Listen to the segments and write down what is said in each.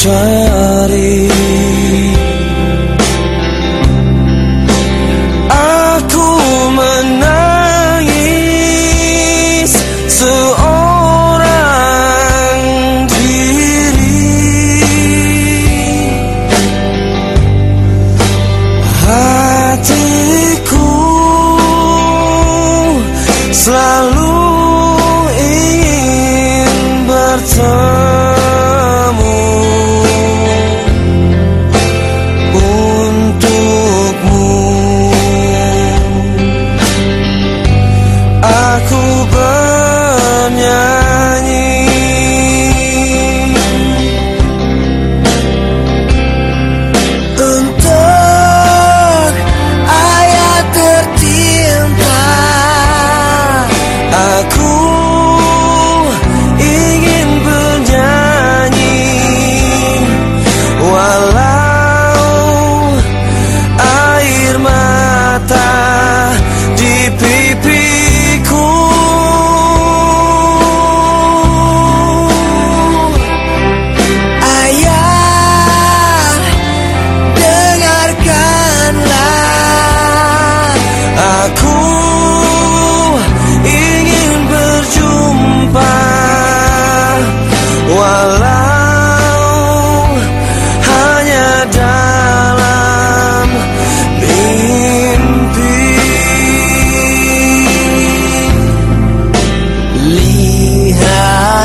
cari Aku menangis seorang diri. Hatiku selalu over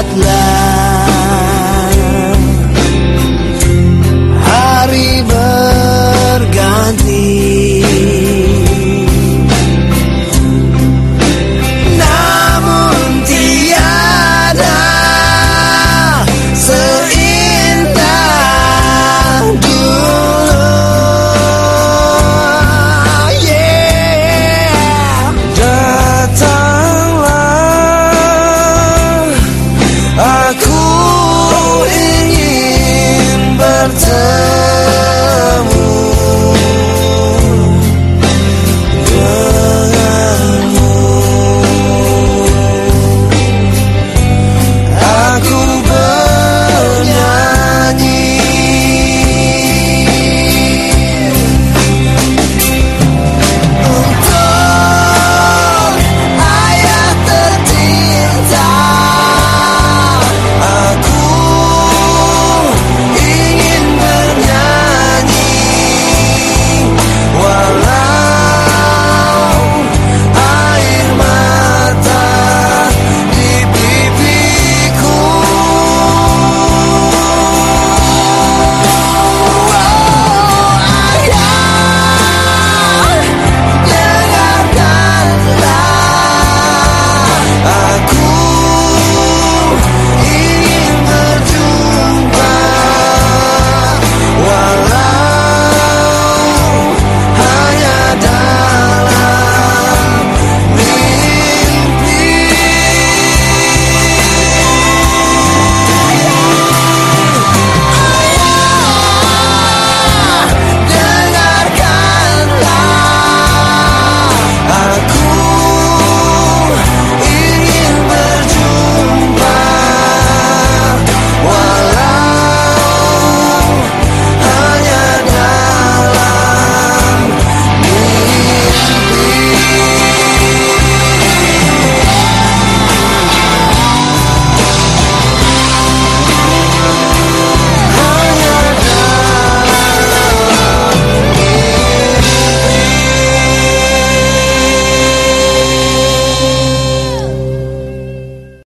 at